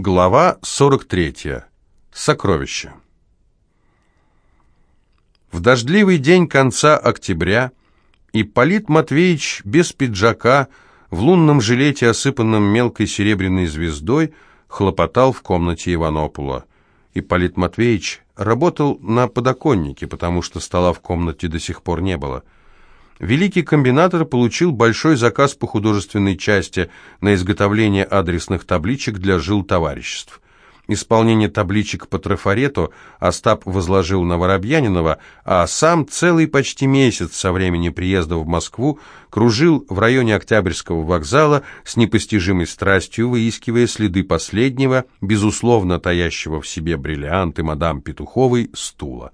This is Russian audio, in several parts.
Глава 43. Сокровище. В дождливый день конца октября Ипполит Матвеевич без пиджака, в лунном жилете, осыпанном мелкой серебряной звездой, хлопотал в комнате Иванопула. Ипполит Матвеевич работал на подоконнике, потому что стола в комнате до сих пор не было – великий комбинатор получил большой заказ по художественной части на изготовление адресных табличек для жил товариществ. Исполнение табличек по трафарету Остап возложил на Воробьянинова, а сам целый почти месяц со времени приезда в Москву кружил в районе Октябрьского вокзала с непостижимой страстью, выискивая следы последнего, безусловно таящего в себе бриллианты мадам Петуховой, стула.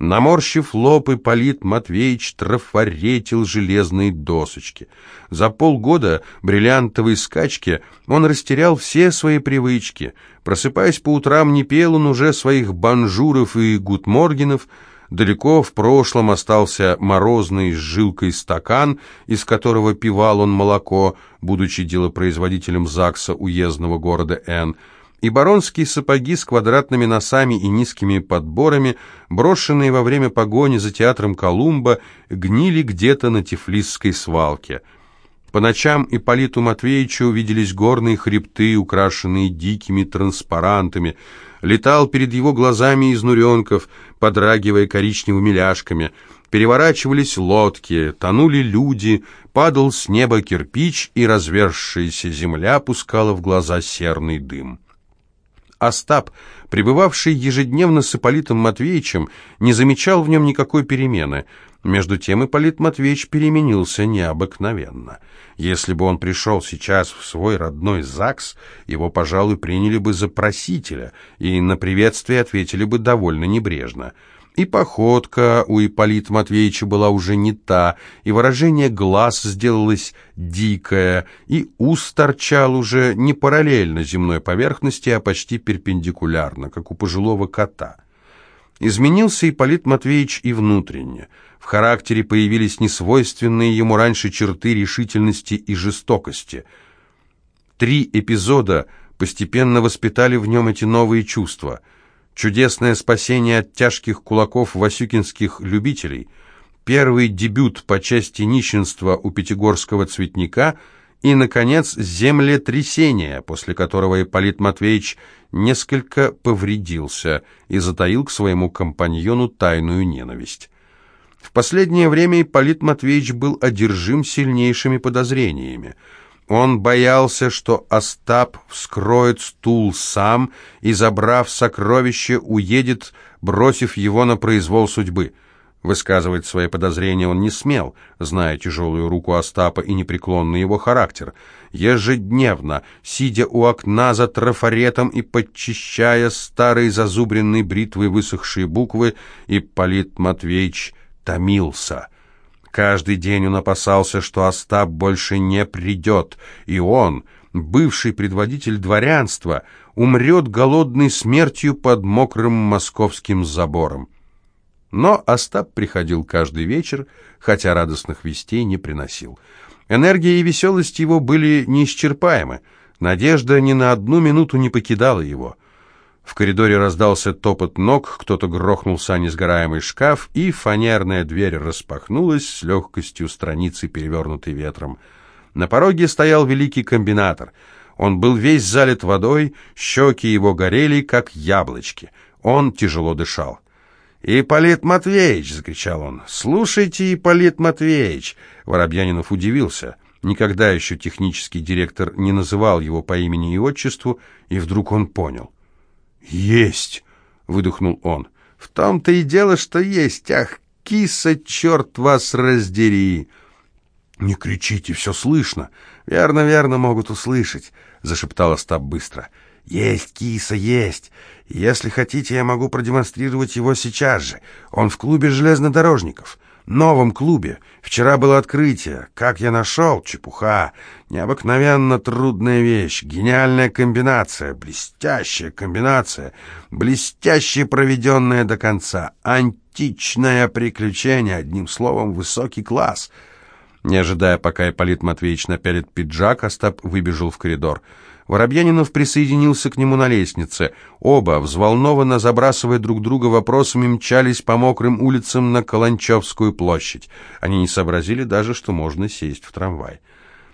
Наморщив лоб, Ипполит Матвеевич трафаретил железные досочки. За полгода бриллиантовой скачки он растерял все свои привычки. Просыпаясь по утрам, не пел он уже своих банжуров и гутморгенов, Далеко в прошлом остался морозный с жилкой стакан, из которого пивал он молоко, будучи делопроизводителем ЗАГСа уездного города Н и баронские сапоги с квадратными носами и низкими подборами, брошенные во время погони за театром Колумба, гнили где-то на Тифлисской свалке. По ночам Ипполиту Матвеевичу виделись горные хребты, украшенные дикими транспарантами. Летал перед его глазами изнуренков, подрагивая коричневыми ляжками. Переворачивались лодки, тонули люди, падал с неба кирпич, и разверзшаяся земля пускала в глаза серный дым. Остап, пребывавший ежедневно с Ипполитом Матвеевичем, не замечал в нем никакой перемены. Между тем Ипполит Матвеевич переменился необыкновенно. Если бы он пришел сейчас в свой родной ЗАГС, его, пожалуй, приняли бы за просителя и на приветствие ответили бы довольно небрежно. И походка у Ипполита Матвеевича была уже не та, и выражение глаз сделалось дикое, и ус торчал уже не параллельно земной поверхности, а почти перпендикулярно, как у пожилого кота. Изменился Ипполит Матвеевич и внутренне. В характере появились несвойственные ему раньше черты решительности и жестокости. Три эпизода постепенно воспитали в нем эти новые чувства – чудесное спасение от тяжких кулаков васюкинских любителей, первый дебют по части нищенства у пятигорского цветника и, наконец, землетрясение, после которого Ипполит Матвеевич несколько повредился и затаил к своему компаньону тайную ненависть. В последнее время Ипполит Матвеевич был одержим сильнейшими подозрениями – он боялся, что Остап вскроет стул сам и, забрав сокровище, уедет, бросив его на произвол судьбы. Высказывать свои подозрения он не смел, зная тяжелую руку Остапа и непреклонный его характер. Ежедневно, сидя у окна за трафаретом и подчищая старые зазубренные бритвой высохшие буквы, Ипполит Матвеевич томился — Каждый день он опасался, что Остап больше не придет, и он, бывший предводитель дворянства, умрет голодной смертью под мокрым московским забором. Но Остап приходил каждый вечер, хотя радостных вестей не приносил. Энергия и веселость его были неисчерпаемы. Надежда ни на одну минуту не покидала его. В коридоре раздался топот ног, кто-то грохнулся о несгораемый шкаф, и фанерная дверь распахнулась с легкостью страницы, перевернутой ветром. На пороге стоял великий комбинатор. Он был весь залит водой, щеки его горели, как яблочки. Он тяжело дышал. «Ипполит Матвеевич!» — закричал он. «Слушайте, Ипполит Матвеевич!» Воробьянинов удивился. Никогда еще технический директор не называл его по имени и отчеству, и вдруг он понял — «Есть!» — выдохнул он. «В том-то и дело, что есть. Ах, киса, черт вас раздери!» «Не кричите, все слышно!» «Верно, верно, могут услышать», — зашептал Остап быстро. «Есть, киса, есть. Если хотите, я могу продемонстрировать его сейчас же. Он в клубе железнодорожников» новом клубе. Вчера было открытие. Как я нашел? Чепуха. Необыкновенно трудная вещь. Гениальная комбинация. Блестящая комбинация. Блестяще проведенная до конца. Античное приключение. Одним словом, высокий класс. Не ожидая, пока Ипполит Матвеевич напялит пиджак, Остап выбежал в коридор. Воробьянинов присоединился к нему на лестнице. Оба, взволнованно забрасывая друг друга вопросами, мчались по мокрым улицам на Каланчевскую площадь. Они не сообразили даже, что можно сесть в трамвай.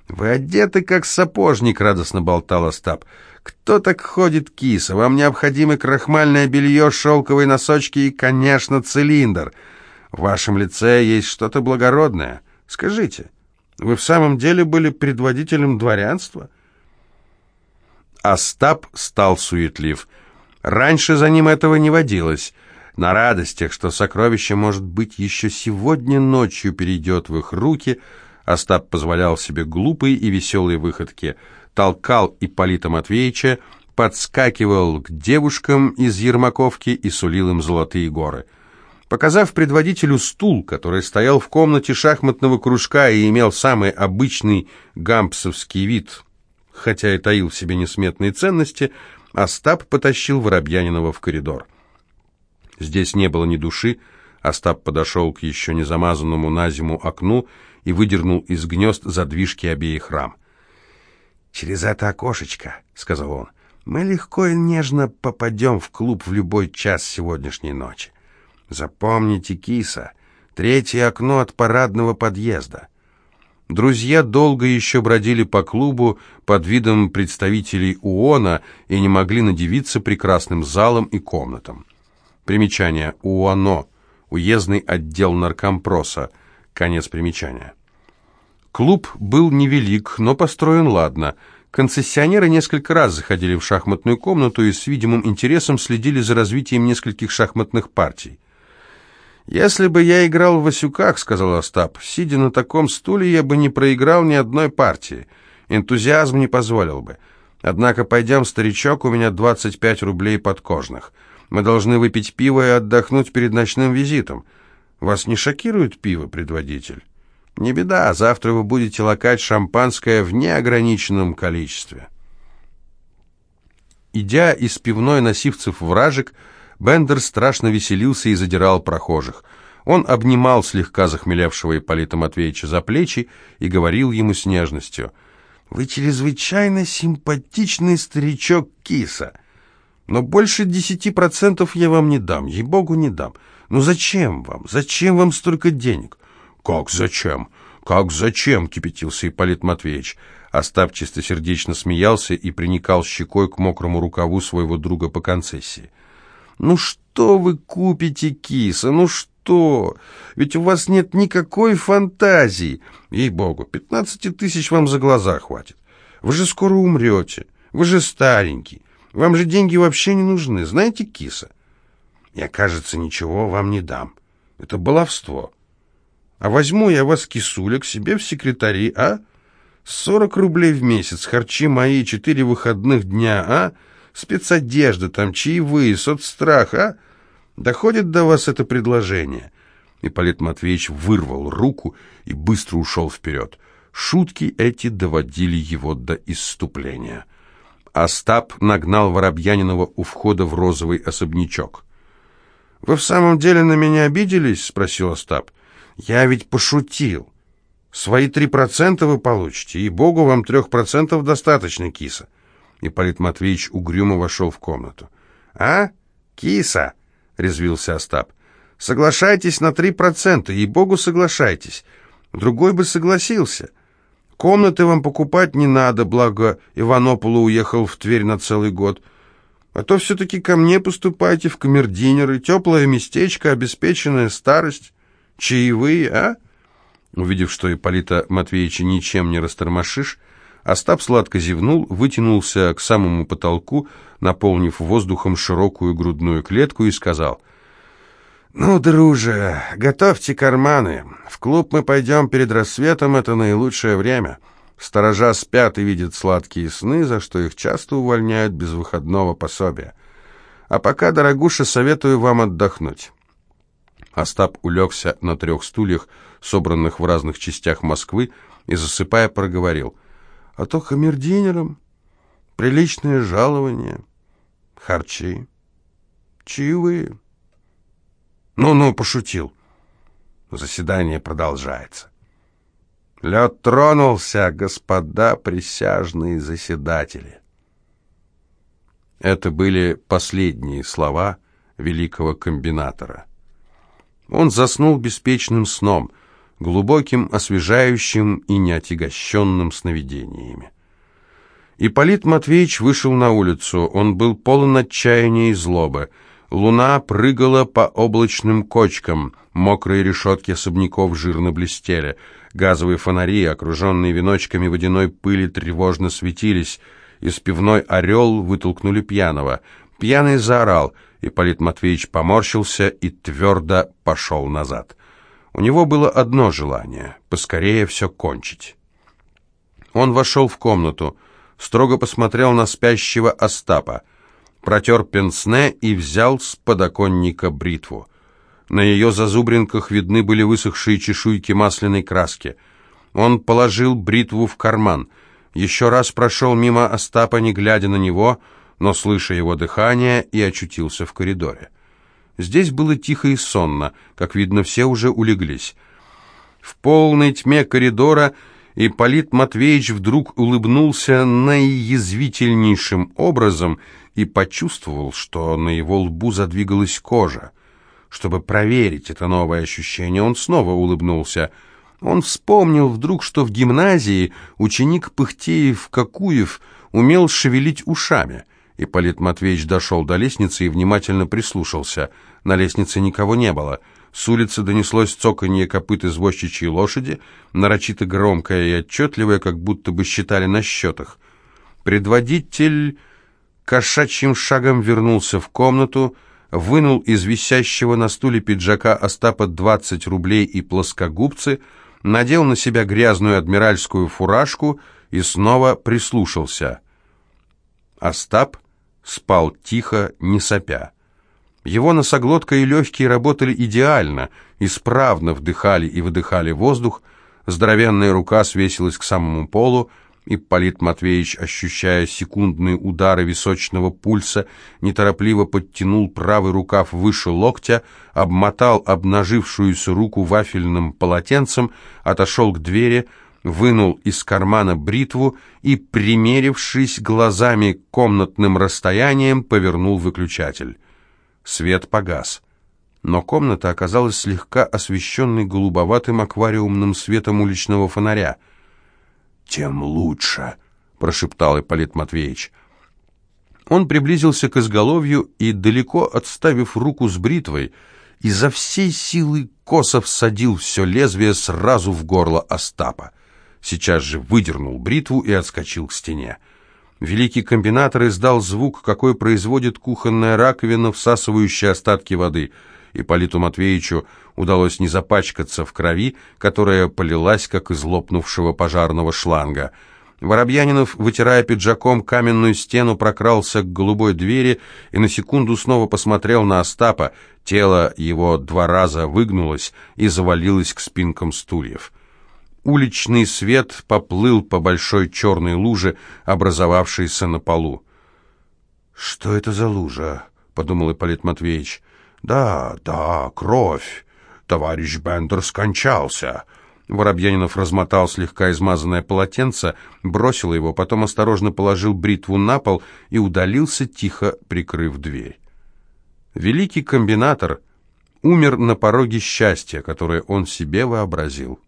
«Вы одеты, как сапожник», — радостно болтал Остап. «Кто так ходит, киса? Вам необходимы крахмальное белье, шелковые носочки и, конечно, цилиндр. В вашем лице есть что-то благородное. Скажите, вы в самом деле были предводителем дворянства?» Остап стал суетлив. Раньше за ним этого не водилось. На радостях, что сокровище, может быть, еще сегодня ночью перейдет в их руки, Остап позволял себе глупые и веселые выходки. Толкал Ипполита Матвеевича, подскакивал к девушкам из Ермаковки и сулил им золотые горы. Показав предводителю стул, который стоял в комнате шахматного кружка и имел самый обычный гампсовский вид, хотя и таил в себе несметные ценности, Остап потащил Воробьянинова в коридор. Здесь не было ни души, Остап подошел к еще не замазанному на зиму окну и выдернул из гнезд задвижки обеих рам. «Через это окошечко», — сказал он, — «мы легко и нежно попадем в клуб в любой час сегодняшней ночи. Запомните, киса, третье окно от парадного подъезда». Друзья долго еще бродили по клубу под видом представителей УОНа и не могли надевиться прекрасным залом и комнатам. Примечание УОНО. Уездный отдел наркомпроса. Конец примечания. Клуб был невелик, но построен ладно. Концессионеры несколько раз заходили в шахматную комнату и с видимым интересом следили за развитием нескольких шахматных партий. «Если бы я играл в Васюках, — сказал Остап, — сидя на таком стуле, я бы не проиграл ни одной партии. Энтузиазм не позволил бы. Однако пойдем, старичок, у меня 25 рублей подкожных. Мы должны выпить пиво и отдохнуть перед ночным визитом. Вас не шокирует пиво, предводитель? Не беда, завтра вы будете лакать шампанское в неограниченном количестве». Идя из пивной на Сивцев вражек, Бендер страшно веселился и задирал прохожих. Он обнимал слегка захмелевшего Ипполита Матвеевича за плечи и говорил ему с нежностью. «Вы чрезвычайно симпатичный старичок киса, но больше десяти процентов я вам не дам, ей-богу, не дам. Ну зачем вам? Зачем вам столько денег?» «Как зачем? Как зачем?» — кипятился Ипполит Матвеевич. Остап чистосердечно смеялся и приникал щекой к мокрому рукаву своего друга по концессии. «Ну что вы купите, киса, ну что? Ведь у вас нет никакой фантазии. Ей-богу, пятнадцати тысяч вам за глаза хватит. Вы же скоро умрете, вы же старенький. Вам же деньги вообще не нужны, знаете, киса? Я, кажется, ничего вам не дам. Это баловство. А возьму я вас, кисуля, к себе в секретари, а? Сорок рублей в месяц, харчи мои, четыре выходных дня, а? Спецодежда, там чаевые, соцстрах, а? Доходит до вас это предложение?» Ипполит Матвеевич вырвал руку и быстро ушел вперед. Шутки эти доводили его до исступления. Остап нагнал Воробьянинова у входа в розовый особнячок. «Вы в самом деле на меня обиделись?» — спросил Остап. «Я ведь пошутил. Свои три процента вы получите, и богу вам трех процентов достаточно, киса. Ипполит Матвеевич угрюмо вошел в комнату. «А? Киса!» — резвился Остап. «Соглашайтесь на три процента, ей-богу, соглашайтесь. Другой бы согласился. Комнаты вам покупать не надо, благо Иванополу уехал в Тверь на целый год. А то все-таки ко мне поступайте в камердинеры, теплое местечко, обеспеченная старость, чаевые, а?» Увидев, что Ипполита Матвеевича ничем не растормошишь, Остап сладко зевнул, вытянулся к самому потолку, наполнив воздухом широкую грудную клетку и сказал, «Ну, друже, готовьте карманы. В клуб мы пойдем перед рассветом, это наилучшее время. Сторожа спят и видят сладкие сны, за что их часто увольняют без выходного пособия. А пока, дорогуша, советую вам отдохнуть». Остап улегся на трех стульях, собранных в разных частях Москвы, и, засыпая, проговорил — а то камердинерам приличное жалование, харчи, чаевые. Ну-ну, пошутил. Заседание продолжается. Лед тронулся, господа присяжные заседатели. Это были последние слова великого комбинатора. Он заснул беспечным сном, глубоким, освежающим и неотягощенным сновидениями. Ипполит Матвеевич вышел на улицу. Он был полон отчаяния и злобы. Луна прыгала по облачным кочкам, мокрые решетки особняков жирно блестели. Газовые фонари, окруженные веночками водяной пыли, тревожно светились. Из пивной «Орел» вытолкнули пьяного. Пьяный заорал. Ипполит Матвеевич поморщился и твердо пошел назад. У него было одно желание — поскорее все кончить. Он вошел в комнату строго посмотрел на спящего Остапа, протер пенсне и взял с подоконника бритву. На ее зазубринках видны были высохшие чешуйки масляной краски. Он положил бритву в карман, еще раз прошел мимо Остапа, не глядя на него, но слыша его дыхание, и очутился в коридоре. Здесь было тихо и сонно, как видно, все уже улеглись. В полной тьме коридора и Полит Матвеевич вдруг улыбнулся наиязвительнейшим образом и почувствовал, что на его лбу задвигалась кожа. Чтобы проверить это новое ощущение, он снова улыбнулся. Он вспомнил вдруг, что в гимназии ученик Пыхтеев-Какуев умел шевелить ушами. И Полит Матвеевич дошел до лестницы и внимательно прислушался. На лестнице никого не было — с улицы донеслось цоканье копыт извозчичьей лошади, нарочито громкое и отчетливое, как будто бы считали на счетах. Предводитель кошачьим шагом вернулся в комнату, вынул из висящего на стуле пиджака Остапа 20 рублей и плоскогубцы, надел на себя грязную адмиральскую фуражку и снова прислушался. Остап спал тихо, не сопя. Его носоглотка и легкие работали идеально, исправно вдыхали и выдыхали воздух, здоровенная рука свесилась к самому полу, и Полит Матвеевич, ощущая секундные удары височного пульса, неторопливо подтянул правый рукав выше локтя, обмотал обнажившуюся руку вафельным полотенцем, отошел к двери, вынул из кармана бритву и, примерившись глазами комнатным расстоянием, повернул выключатель. Свет погас. Но комната оказалась слегка освещенной голубоватым аквариумным светом уличного фонаря. «Тем лучше», — прошептал Ипполит Матвеевич. Он приблизился к изголовью и, далеко отставив руку с бритвой, изо всей силы косо всадил все лезвие сразу в горло Остапа. Сейчас же выдернул бритву и отскочил к стене. Великий комбинатор издал звук, какой производит кухонная раковина, всасывающая остатки воды. И Политу Матвеевичу удалось не запачкаться в крови, которая полилась, как из лопнувшего пожарного шланга. Воробьянинов, вытирая пиджаком каменную стену, прокрался к голубой двери и на секунду снова посмотрел на Остапа. Тело его два раза выгнулось и завалилось к спинкам стульев. Уличный свет поплыл по большой черной луже, образовавшейся на полу. «Что это за лужа?» — подумал Ипполит Матвеевич. «Да, да, кровь. Товарищ Бендер скончался». Воробьянинов размотал слегка измазанное полотенце, бросил его, потом осторожно положил бритву на пол и удалился, тихо прикрыв дверь. Великий комбинатор умер на пороге счастья, которое он себе вообразил.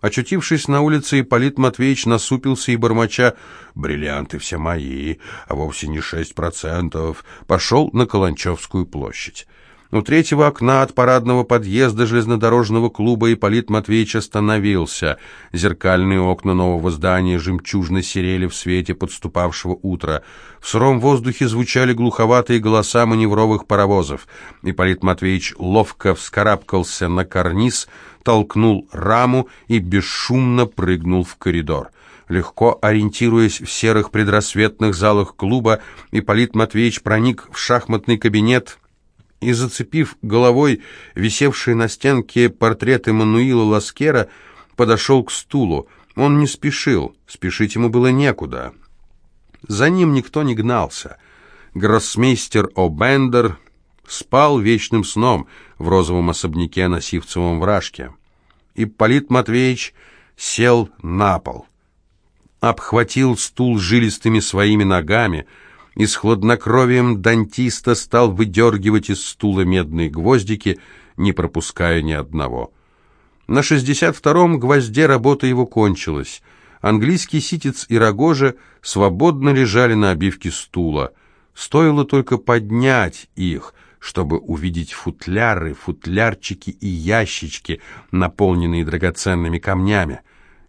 Очутившись на улице, Ипполит Матвеевич насупился и, бормоча «Бриллианты все мои, а вовсе не шесть процентов», пошел на Каланчевскую площадь. У третьего окна от парадного подъезда железнодорожного клуба Ипполит Матвеевич остановился. Зеркальные окна нового здания жемчужно серели в свете подступавшего утра. В сыром воздухе звучали глуховатые голоса маневровых паровозов. Ипполит Матвеевич ловко вскарабкался на карниз, толкнул раму и бесшумно прыгнул в коридор. Легко ориентируясь в серых предрассветных залах клуба, Ипполит Матвеевич проник в шахматный кабинет и, зацепив головой висевший на стенке портрет Эммануила Ласкера, подошел к стулу. Он не спешил, спешить ему было некуда. За ним никто не гнался. Гроссмейстер О'Бендер спал вечным сном в розовом особняке на Сивцевом вражке. И Полит Матвеевич сел на пол, обхватил стул жилистыми своими ногами, и с хладнокровием дантиста стал выдергивать из стула медные гвоздики, не пропуская ни одного. На шестьдесят втором гвозде работа его кончилась. Английский ситец и рогожа свободно лежали на обивке стула. Стоило только поднять их, чтобы увидеть футляры, футлярчики и ящички, наполненные драгоценными камнями.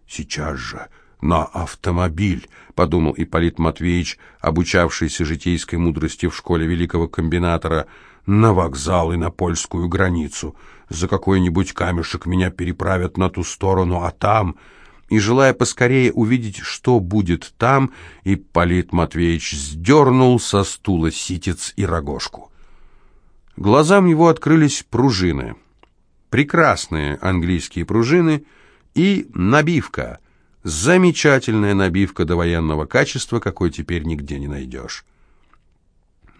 «Сейчас же на автомобиль», — подумал Ипполит Матвеевич, обучавшийся житейской мудрости в школе великого комбинатора, «на вокзал и на польскую границу. За какой-нибудь камешек меня переправят на ту сторону, а там...» И, желая поскорее увидеть, что будет там, Ипполит Матвеевич сдернул со стула ситец и рогожку. Глазам его открылись пружины. Прекрасные английские пружины и набивка. Замечательная набивка до военного качества, какой теперь нигде не найдешь.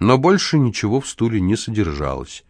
Но больше ничего в стуле не содержалось.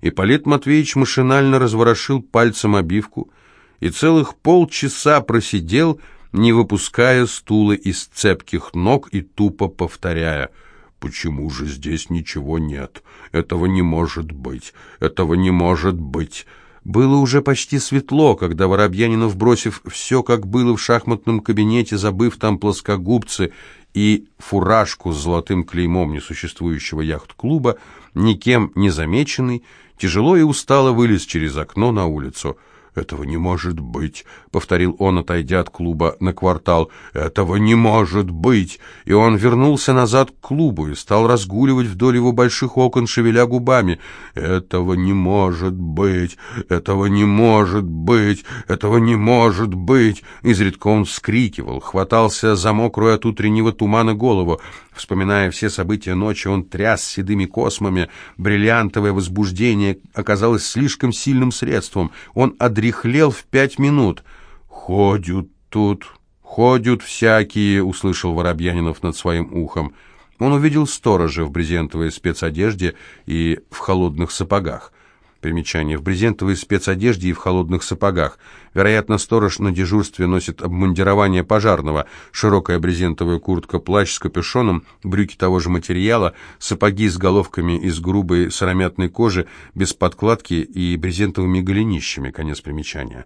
Ипполит Матвеевич машинально разворошил пальцем обивку и целых полчаса просидел, не выпуская стула из цепких ног и тупо повторяя — Почему же здесь ничего нет? Этого не может быть. Этого не может быть. Было уже почти светло, когда Воробьянинов, бросив все, как было в шахматном кабинете, забыв там плоскогубцы и фуражку с золотым клеймом несуществующего яхт-клуба, никем не замеченный, тяжело и устало вылез через окно на улицу – «Этого не может быть», — повторил он, отойдя от клуба на квартал. «Этого не может быть!» И он вернулся назад к клубу и стал разгуливать вдоль его больших окон, шевеля губами. «Этого не может быть! Этого не может быть! Этого не может быть!» Изредка он вскрикивал, хватался за мокрую от утреннего тумана голову. Вспоминая все события ночи, он тряс седыми космами. Бриллиантовое возбуждение оказалось слишком сильным средством. Он одряхлел в пять минут. «Ходят тут, ходят всякие», — услышал Воробьянинов над своим ухом. Он увидел сторожа в брезентовой спецодежде и в холодных сапогах. Примечание. В брезентовой спецодежде и в холодных сапогах. Вероятно, сторож на дежурстве носит обмундирование пожарного. Широкая брезентовая куртка, плащ с капюшоном, брюки того же материала, сапоги с головками из грубой сыромятной кожи, без подкладки и брезентовыми голенищами. Конец примечания.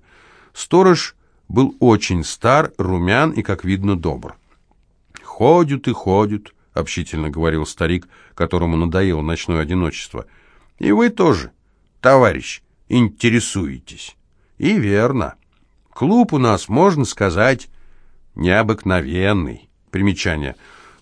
Сторож был очень стар, румян и, как видно, добр. «Ходят и ходят», — общительно говорил старик, которому надоело ночное одиночество. «И вы тоже» товарищ, интересуетесь. И верно. Клуб у нас, можно сказать, необыкновенный. Примечание.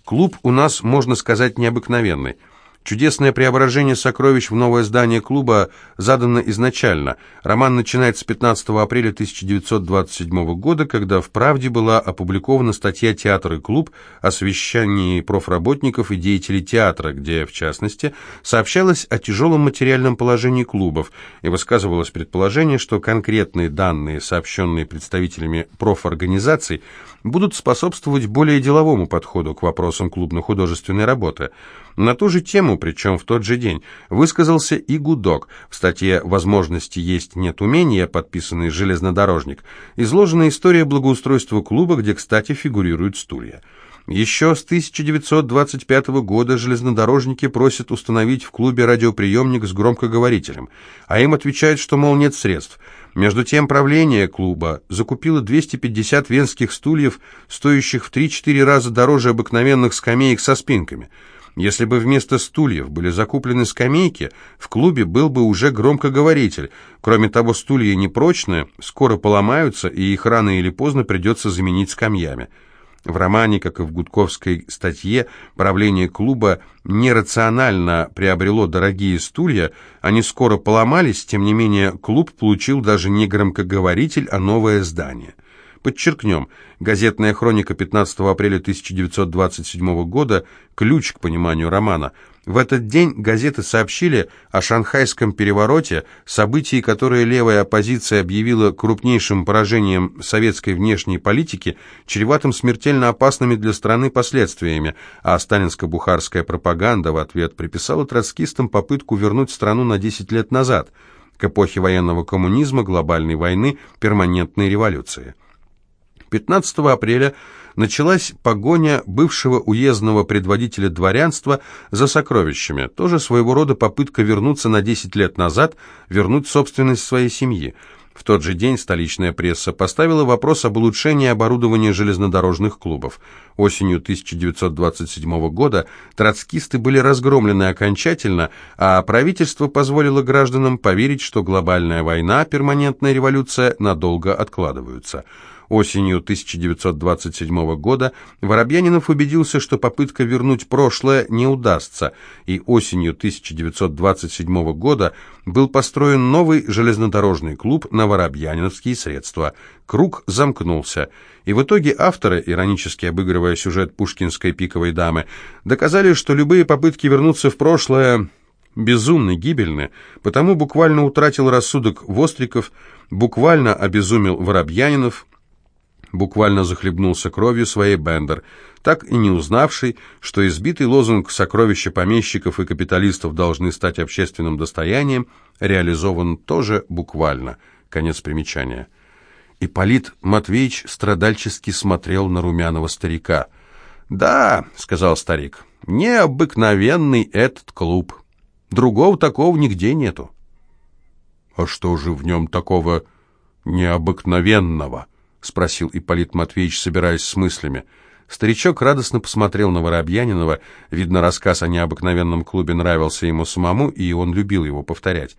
Клуб у нас, можно сказать, необыкновенный. Чудесное преображение сокровищ в новое здание клуба задано изначально. Роман начинается с 15 апреля 1927 года, когда в «Правде» была опубликована статья «Театр и клуб» о совещании профработников и деятелей театра, где, в частности, сообщалось о тяжелом материальном положении клубов и высказывалось предположение, что конкретные данные, сообщенные представителями профорганизаций, будут способствовать более деловому подходу к вопросам клубно-художественной работы. На ту же тему, причем в тот же день, высказался и Гудок в статье «Возможности есть, нет умения», подписанный «Железнодорожник», изложена история благоустройства клуба, где, кстати, фигурируют стулья. Еще с 1925 года железнодорожники просят установить в клубе радиоприемник с громкоговорителем, а им отвечают, что, мол, нет средств. Между тем правление клуба закупило 250 венских стульев, стоящих в 3-4 раза дороже обыкновенных скамеек со спинками – если бы вместо стульев были закуплены скамейки, в клубе был бы уже громкоговоритель. Кроме того, стулья непрочные, скоро поломаются, и их рано или поздно придется заменить скамьями. В романе, как и в гудковской статье, правление клуба нерационально приобрело дорогие стулья, они скоро поломались, тем не менее клуб получил даже не громкоговоритель, а новое здание. Подчеркнем, газетная хроника 15 апреля 1927 года – ключ к пониманию романа. В этот день газеты сообщили о шанхайском перевороте, событии, которое левая оппозиция объявила крупнейшим поражением советской внешней политики, чреватым смертельно опасными для страны последствиями, а сталинско-бухарская пропаганда в ответ приписала троцкистам попытку вернуть страну на 10 лет назад, к эпохе военного коммунизма, глобальной войны, перманентной революции. 15 апреля началась погоня бывшего уездного предводителя дворянства за сокровищами, тоже своего рода попытка вернуться на 10 лет назад, вернуть собственность своей семьи. В тот же день столичная пресса поставила вопрос об улучшении оборудования железнодорожных клубов. Осенью 1927 года троцкисты были разгромлены окончательно, а правительство позволило гражданам поверить, что глобальная война, перманентная революция надолго откладываются – Осенью 1927 года Воробьянинов убедился, что попытка вернуть прошлое не удастся, и осенью 1927 года был построен новый железнодорожный клуб на воробьяниновские средства. Круг замкнулся, и в итоге авторы, иронически обыгрывая сюжет пушкинской пиковой дамы, доказали, что любые попытки вернуться в прошлое безумны, гибельны, потому буквально утратил рассудок Востриков, буквально обезумел Воробьянинов, буквально захлебнулся кровью своей Бендер, так и не узнавший, что избитый лозунг «сокровища помещиков и капиталистов должны стать общественным достоянием» реализован тоже буквально. Конец примечания. Ипполит Матвеевич страдальчески смотрел на румяного старика. «Да», — сказал старик, — «необыкновенный этот клуб. Другого такого нигде нету». «А что же в нем такого необыкновенного?» — спросил Ипполит Матвеевич, собираясь с мыслями. Старичок радостно посмотрел на Воробьянинова. Видно, рассказ о необыкновенном клубе нравился ему самому, и он любил его повторять.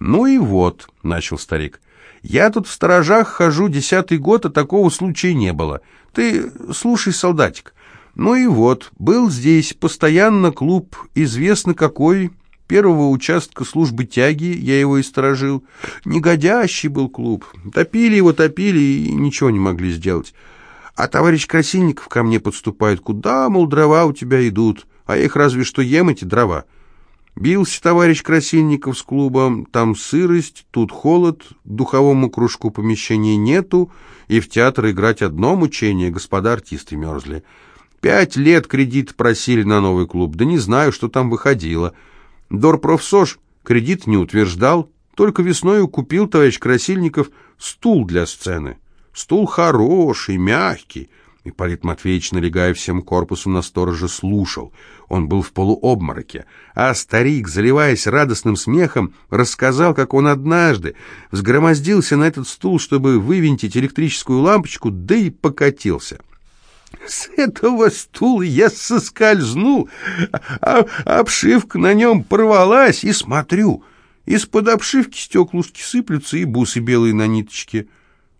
«Ну и вот», — начал старик, — «я тут в сторожах хожу десятый год, а такого случая не было. Ты слушай, солдатик. Ну и вот, был здесь постоянно клуб, известно какой, первого участка службы тяги, я его и сторожил. Негодящий был клуб. Топили его, топили и ничего не могли сделать. А товарищ Красильников ко мне подступает. Куда, мол, дрова у тебя идут? А их разве что ем, эти дрова. Бился товарищ Красильников с клубом. Там сырость, тут холод, духовому кружку помещения нету, и в театр играть одно мучение, господа артисты мерзли. Пять лет кредит просили на новый клуб, да не знаю, что там выходило. Дорпрофсош кредит не утверждал, только весною купил товарищ Красильников стул для сцены. Стул хороший, мягкий. Ипполит Матвеевич, налегая всем корпусом на сторожа, слушал. Он был в полуобмороке. А старик, заливаясь радостным смехом, рассказал, как он однажды взгромоздился на этот стул, чтобы вывинтить электрическую лампочку, да и покатился. С этого стула я соскользнул, а обшивка на нем порвалась, и смотрю, из-под обшивки стеклушки сыплются и бусы белые на ниточке.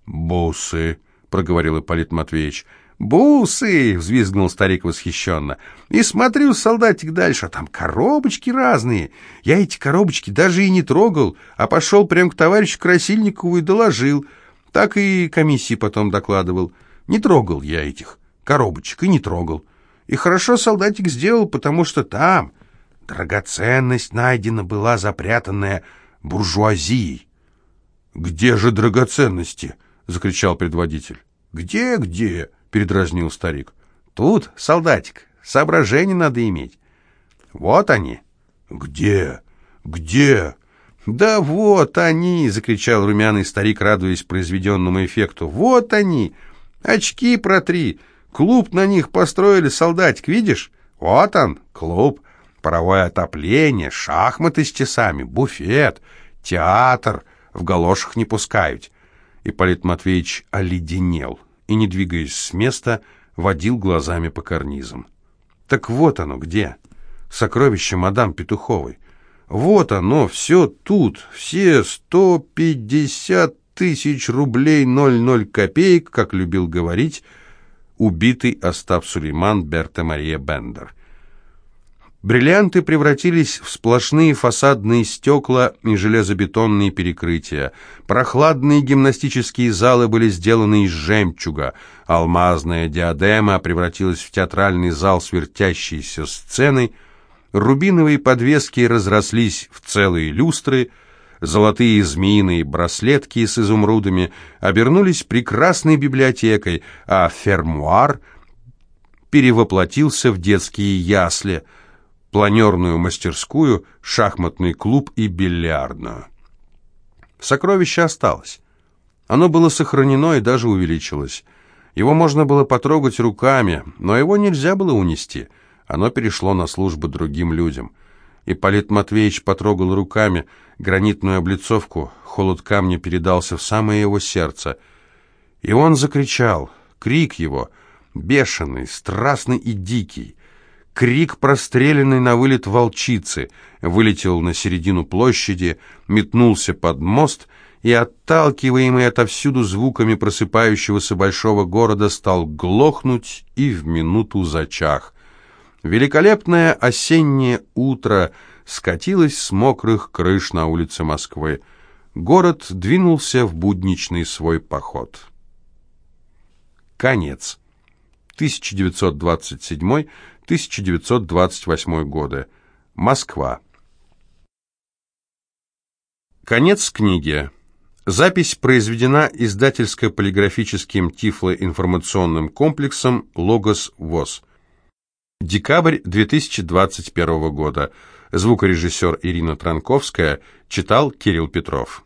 «Бусы», — проговорил Ипполит Матвеевич. «Бусы!» — взвизгнул старик восхищенно. «И смотрю, солдатик, дальше, а там коробочки разные. Я эти коробочки даже и не трогал, а пошел прямо к товарищу Красильникову и доложил. Так и комиссии потом докладывал. Не трогал я этих коробочек и не трогал. И хорошо солдатик сделал, потому что там драгоценность найдена была, запрятанная буржуазией. «Где же драгоценности?» — закричал предводитель. «Где, где?» — передразнил старик. «Тут, солдатик, соображения надо иметь». «Вот они». «Где? Где?» «Да вот они!» — закричал румяный старик, радуясь произведенному эффекту. «Вот они! Очки протри! Клуб на них построили, солдатик, видишь? Вот он, клуб. Паровое отопление, шахматы с часами, буфет, театр. В галошах не пускают. Ипполит Матвеевич оледенел и, не двигаясь с места, водил глазами по карнизам. Так вот оно где. Сокровище мадам Петуховой. Вот оно, все тут, все сто пятьдесят тысяч рублей ноль ноль копеек, как любил говорить убитый Остап Сулейман Берта Мария Бендер. Бриллианты превратились в сплошные фасадные стекла и железобетонные перекрытия. Прохладные гимнастические залы были сделаны из жемчуга. Алмазная диадема превратилась в театральный зал с вертящейся сценой. Рубиновые подвески разрослись в целые люстры – Золотые змеиные браслетки с изумрудами обернулись прекрасной библиотекой, а фермуар перевоплотился в детские ясли, планерную мастерскую, шахматный клуб и бильярдную. Сокровище осталось. Оно было сохранено и даже увеличилось. Его можно было потрогать руками, но его нельзя было унести. Оно перешло на службу другим людям. Ипполит Матвеевич потрогал руками гранитную облицовку, холод камня передался в самое его сердце. И он закричал. Крик его, бешеный, страстный и дикий. Крик, простреленный на вылет волчицы, вылетел на середину площади, метнулся под мост и, отталкиваемый отовсюду звуками просыпающегося большого города, стал глохнуть и в минуту зачах. Великолепное осеннее утро скатилось с мокрых крыш на улице Москвы. Город двинулся в будничный свой поход. Конец. 1927 1928 годы. Москва. Конец книги. Запись произведена издательско-полиграфическим тифлоинформационным комплексом «Логос ВОЗ». Декабрь 2021 года. Звукорежиссер Ирина Транковская читал Кирилл Петров.